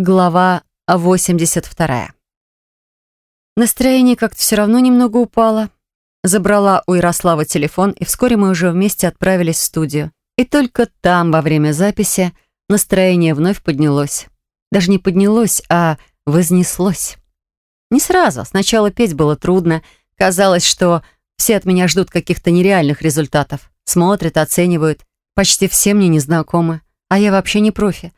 Глава 82. Настроение как-то все равно немного упало. Забрала у Ярослава телефон, и вскоре мы уже вместе отправились в студию. И только там, во время записи, настроение вновь поднялось. Даже не поднялось, а вознеслось. Не сразу. Сначала петь было трудно. Казалось, что все от меня ждут каких-то нереальных результатов. Смотрят, оценивают. Почти все мне незнакомы. А я вообще не профи.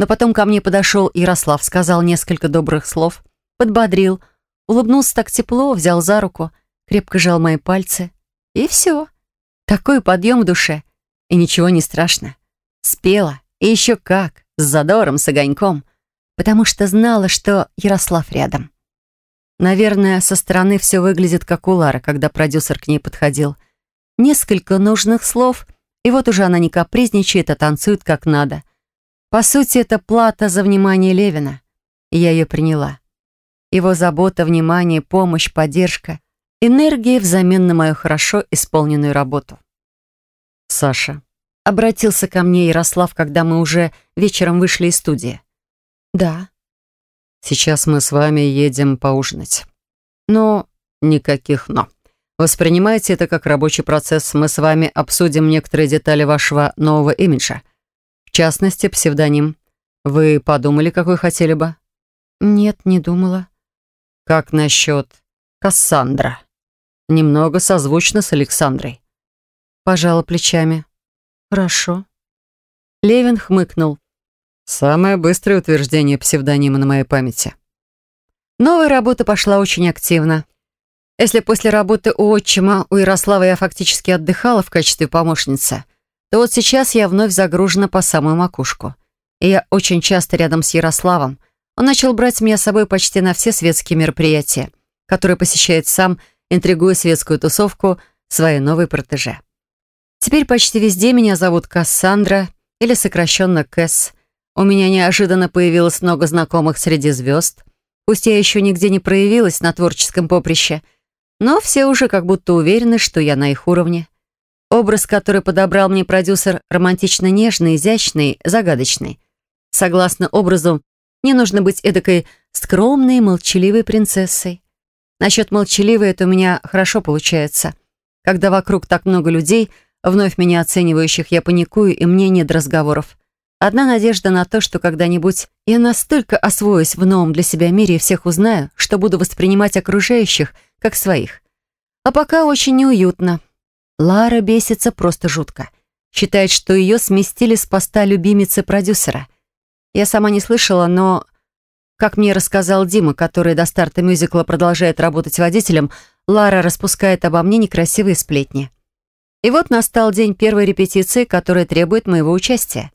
Но потом ко мне подошел Ярослав, сказал несколько добрых слов, подбодрил, улыбнулся так тепло, взял за руку, крепко жал мои пальцы. И все. Такой подъем в душе. И ничего не страшно. Спела. И еще как. С задором, с огоньком. Потому что знала, что Ярослав рядом. Наверное, со стороны все выглядит как у Лары, когда продюсер к ней подходил. Несколько нужных слов, и вот уже она не капризничает, а танцует как надо. По сути, это плата за внимание Левина. И я ее приняла. Его забота, внимание, помощь, поддержка. Энергия взамен на мою хорошо исполненную работу. «Саша», — обратился ко мне Ярослав, когда мы уже вечером вышли из студии. «Да». «Сейчас мы с вами едем поужинать». «Но...» «Никаких «но». Воспринимайте это как рабочий процесс. Мы с вами обсудим некоторые детали вашего нового имиджа. В частности, псевдоним. Вы подумали, какой хотели бы? Нет, не думала. Как насчет Кассандра? Немного созвучно с Александрой. Пожала плечами. Хорошо. Левин хмыкнул. Самое быстрое утверждение псевдонима на моей памяти. Новая работа пошла очень активно. Если после работы у отчима у Ярослава я фактически отдыхала в качестве помощницы, то вот сейчас я вновь загружена по самую макушку. И я очень часто рядом с Ярославом. Он начал брать меня с собой почти на все светские мероприятия, которые посещает сам, интригуя светскую тусовку своей новой протеже. Теперь почти везде меня зовут Кассандра или сокращенно Кэс. У меня неожиданно появилось много знакомых среди звезд. Пусть я еще нигде не проявилась на творческом поприще, но все уже как будто уверены, что я на их уровне. Образ, который подобрал мне продюсер, романтично нежный, изящный, загадочный. Согласно образу, мне нужно быть эдакой скромной, молчаливой принцессой. Насчет молчаливой это у меня хорошо получается. Когда вокруг так много людей, вновь меня оценивающих, я паникую, и мне нет разговоров. Одна надежда на то, что когда-нибудь я настолько освоюсь в новом для себя мире и всех узнаю, что буду воспринимать окружающих как своих. А пока очень неуютно. Лара бесится просто жутко. Считает, что ее сместили с поста любимицы продюсера. Я сама не слышала, но, как мне рассказал Дима, который до старта мюзикла продолжает работать водителем, Лара распускает обо мне некрасивые сплетни. И вот настал день первой репетиции, которая требует моего участия.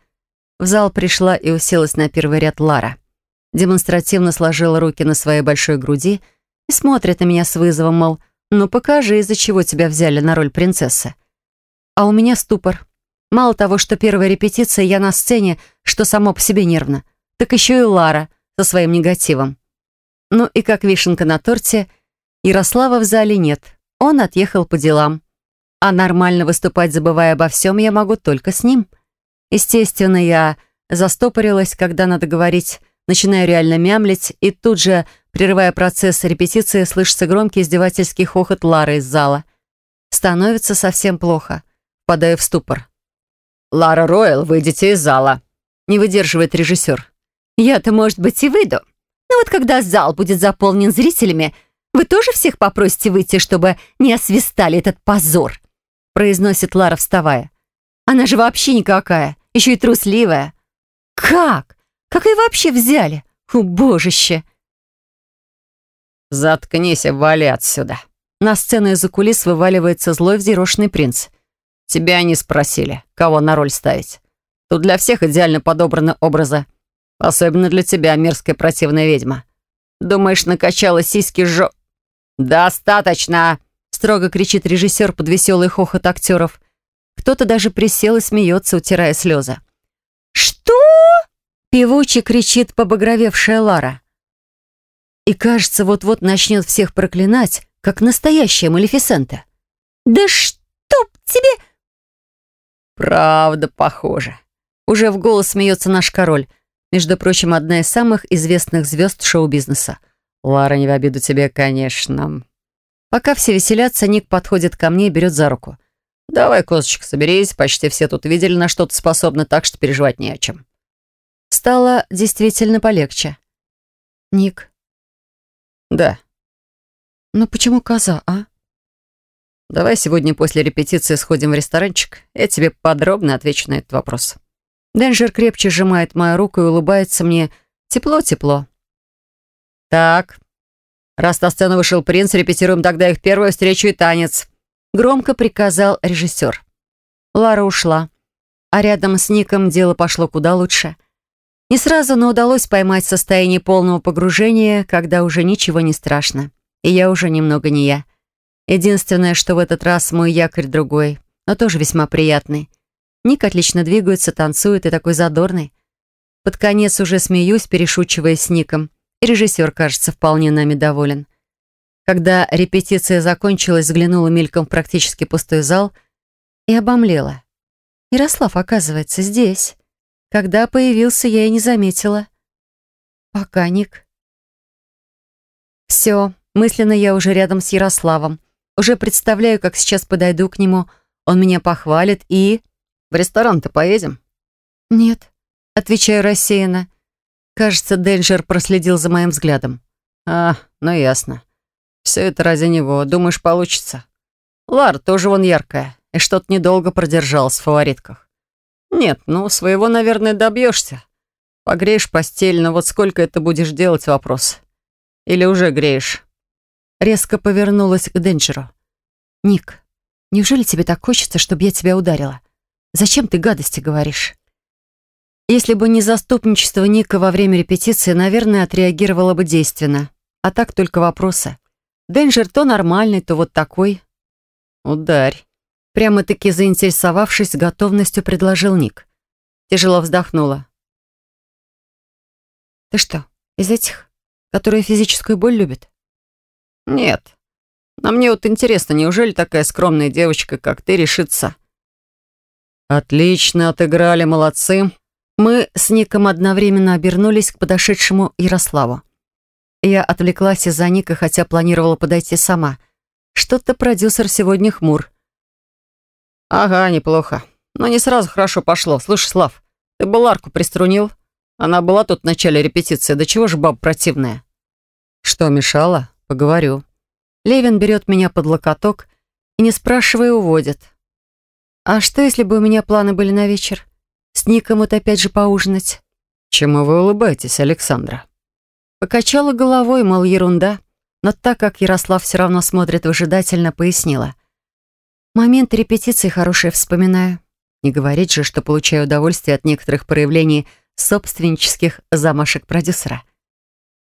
В зал пришла и уселась на первый ряд Лара. Демонстративно сложила руки на своей большой груди и смотрит на меня с вызовом, мол, «Ну покажи, из-за чего тебя взяли на роль принцессы». А у меня ступор. Мало того, что первая репетиция, я на сцене, что само по себе нервно, так еще и Лара со своим негативом. Ну и как вишенка на торте, Ярослава в зале нет. Он отъехал по делам. А нормально выступать, забывая обо всем, я могу только с ним. Естественно, я застопорилась, когда надо говорить, начинаю реально мямлить, и тут же Прерывая процесс репетиции, слышится громкий издевательский хохот Лары из зала. Становится совсем плохо. Падаю в ступор. «Лара Ройл, выйдите из зала», — не выдерживает режиссер. «Я-то, может быть, и выйду. Но вот когда зал будет заполнен зрителями, вы тоже всех попросите выйти, чтобы не освистали этот позор», — произносит Лара, вставая. «Она же вообще никакая, еще и трусливая». «Как? Как ее вообще взяли? Убожище!» «Заткнись и вали отсюда!» На сцену из-за кулис вываливается злой взъерошенный принц. «Тебя не спросили, кого на роль ставить. Тут для всех идеально подобраны образы. Особенно для тебя, мерзкая противная ведьма. Думаешь, накачала сиськи жо...» «Достаточно!» строго кричит режиссер под веселый хохот актеров. Кто-то даже присел и смеется, утирая слезы. Певуче кричит побагровевшая Лара и, кажется, вот-вот начнет всех проклинать, как настоящая Малефисента. «Да чтоб тебе...» «Правда, похоже». Уже в голос смеется наш король. Между прочим, одна из самых известных звезд шоу-бизнеса. Лара, не в обиду тебе, конечно. Пока все веселятся, Ник подходит ко мне и берет за руку. Давай, козочка, соберись. Почти все тут видели, на что ты способна, так что переживать не о чем. Стало действительно полегче. Ник. Да. Ну почему коза, а? Давай сегодня после репетиции сходим в ресторанчик. Я тебе подробно отвечу на этот вопрос. Денджер крепче сжимает мою руку и улыбается мне тепло-тепло. Так, раз на сцену вышел принц, репетируем тогда их первую встречу и танец. Громко приказал режиссер. Лара ушла, а рядом с Ником дело пошло куда лучше. Не сразу, но удалось поймать состояние полного погружения, когда уже ничего не страшно. И я уже немного не я. Единственное, что в этот раз мой якорь другой, но тоже весьма приятный. Ник отлично двигается, танцует и такой задорный. Под конец уже смеюсь, перешучивая с Ником. И режиссер, кажется, вполне нами доволен. Когда репетиция закончилась, взглянула мельком в практически пустой зал и обомлела. Ярослав, оказывается, здесь. Когда появился, я и не заметила. Пока, Ник. Все, мысленно я уже рядом с Ярославом. Уже представляю, как сейчас подойду к нему, он меня похвалит и... В ресторан-то поедем? Нет, отвечаю рассеянно. Кажется, Денджер проследил за моим взглядом. А, ну ясно. Все это ради него. Думаешь, получится? Лар тоже вон яркая. И что-то недолго продержалась в фаворитках. Нет, ну, своего, наверное, добьешься. Погреешь постель, но вот сколько это будешь делать, вопрос. Или уже греешь? резко повернулась к Денджеру. «Ник, неужели тебе так хочется, чтобы я тебя ударила? Зачем ты гадости говоришь?» Если бы не заступничество Ника во время репетиции, наверное, отреагировала бы действенно. А так только вопросы. Денджер то нормальный, то вот такой. «Ударь». Прямо-таки заинтересовавшись готовностью, предложил Ник. Тяжело вздохнула. «Ты что, из этих, которые физическую боль любят?» «Нет. А мне вот интересно, неужели такая скромная девочка, как ты, решится?» «Отлично отыграли, молодцы!» Мы с Ником одновременно обернулись к подошедшему Ярославу. Я отвлеклась из-за Ника, хотя планировала подойти сама. Что-то продюсер сегодня хмур. «Ага, неплохо. Но не сразу хорошо пошло. Слушай, Слав, ты Баларку приструнил? Она была тут в начале репетиции. Да чего же баб противная?» «Что мешало?» Поговорю. Левин берет меня под локоток и, не спрашивая, уводит. А что, если бы у меня планы были на вечер? С Ником вот опять же поужинать? Чему вы улыбаетесь, Александра? Покачала головой, мол, ерунда. Но так как Ярослав все равно смотрит выжидательно, пояснила. Момент репетиции хорошие вспоминаю. Не говорить же, что получаю удовольствие от некоторых проявлений собственнических замашек продюсера.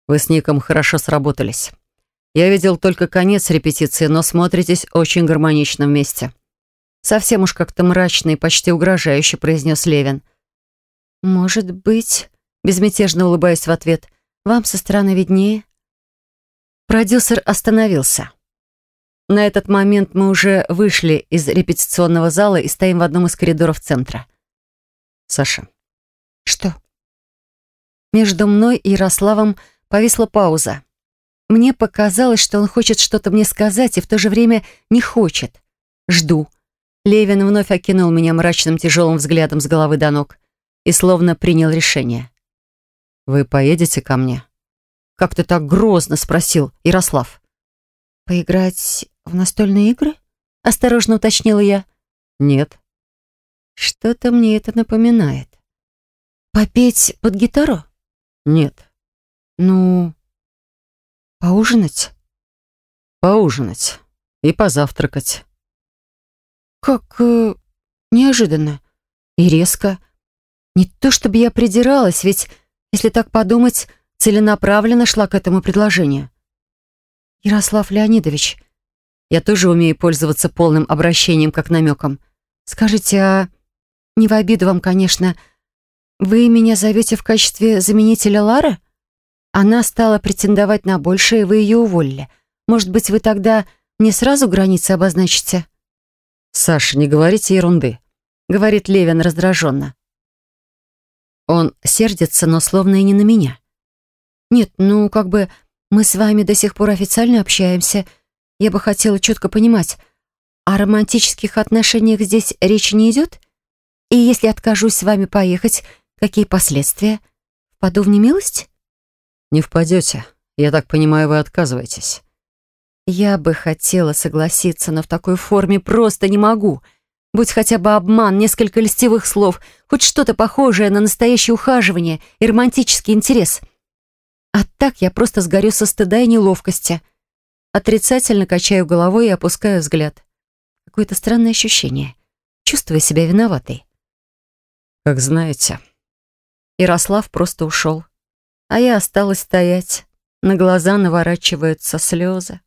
Вы с Ником хорошо сработались. Я видел только конец репетиции, но смотритесь очень гармонично вместе. Совсем уж как-то мрачно и почти угрожающе произнес Левин. «Может быть...» — безмятежно улыбаясь в ответ. «Вам со стороны виднее?» Продюсер остановился. На этот момент мы уже вышли из репетиционного зала и стоим в одном из коридоров центра. «Саша». «Что?» Между мной и Ярославом повисла пауза. Мне показалось, что он хочет что-то мне сказать и в то же время не хочет. Жду. Левин вновь окинул меня мрачным тяжелым взглядом с головы до ног и словно принял решение. «Вы поедете ко мне?» «Как ты так грозно?» — спросил Ярослав. «Поиграть в настольные игры?» — осторожно уточнила я. «Нет». «Что-то мне это напоминает». «Попеть под гитару?» «Нет». «Ну, Поужинать? Поужинать. И позавтракать. Как э, неожиданно и резко. Не то чтобы я придиралась, ведь, если так подумать, целенаправленно шла к этому предложению. Ярослав Леонидович, я тоже умею пользоваться полным обращением, как намеком. Скажите, а не в обиду вам, конечно, вы меня зовете в качестве заменителя Лары? Она стала претендовать на большее, и вы ее уволили. Может быть, вы тогда не сразу границы обозначите?» «Саша, не говорите ерунды», — говорит Левин раздраженно. Он сердится, но словно и не на меня. Нет, ну, как бы мы с вами до сих пор официально общаемся. Я бы хотела четко понимать, о романтических отношениях здесь речи не идет? И если откажусь с вами поехать, какие последствия? Впаду в немилость? Не впадете. Я так понимаю, вы отказываетесь. Я бы хотела согласиться, но в такой форме просто не могу. Будь хотя бы обман, несколько льстивых слов, хоть что-то похожее на настоящее ухаживание и романтический интерес. А так я просто сгорю со стыда и неловкости. Отрицательно качаю головой и опускаю взгляд. Какое-то странное ощущение. Чувствую себя виноватой. Как знаете. Ярослав просто ушел. А я осталась стоять. На глаза наворачиваются слезы.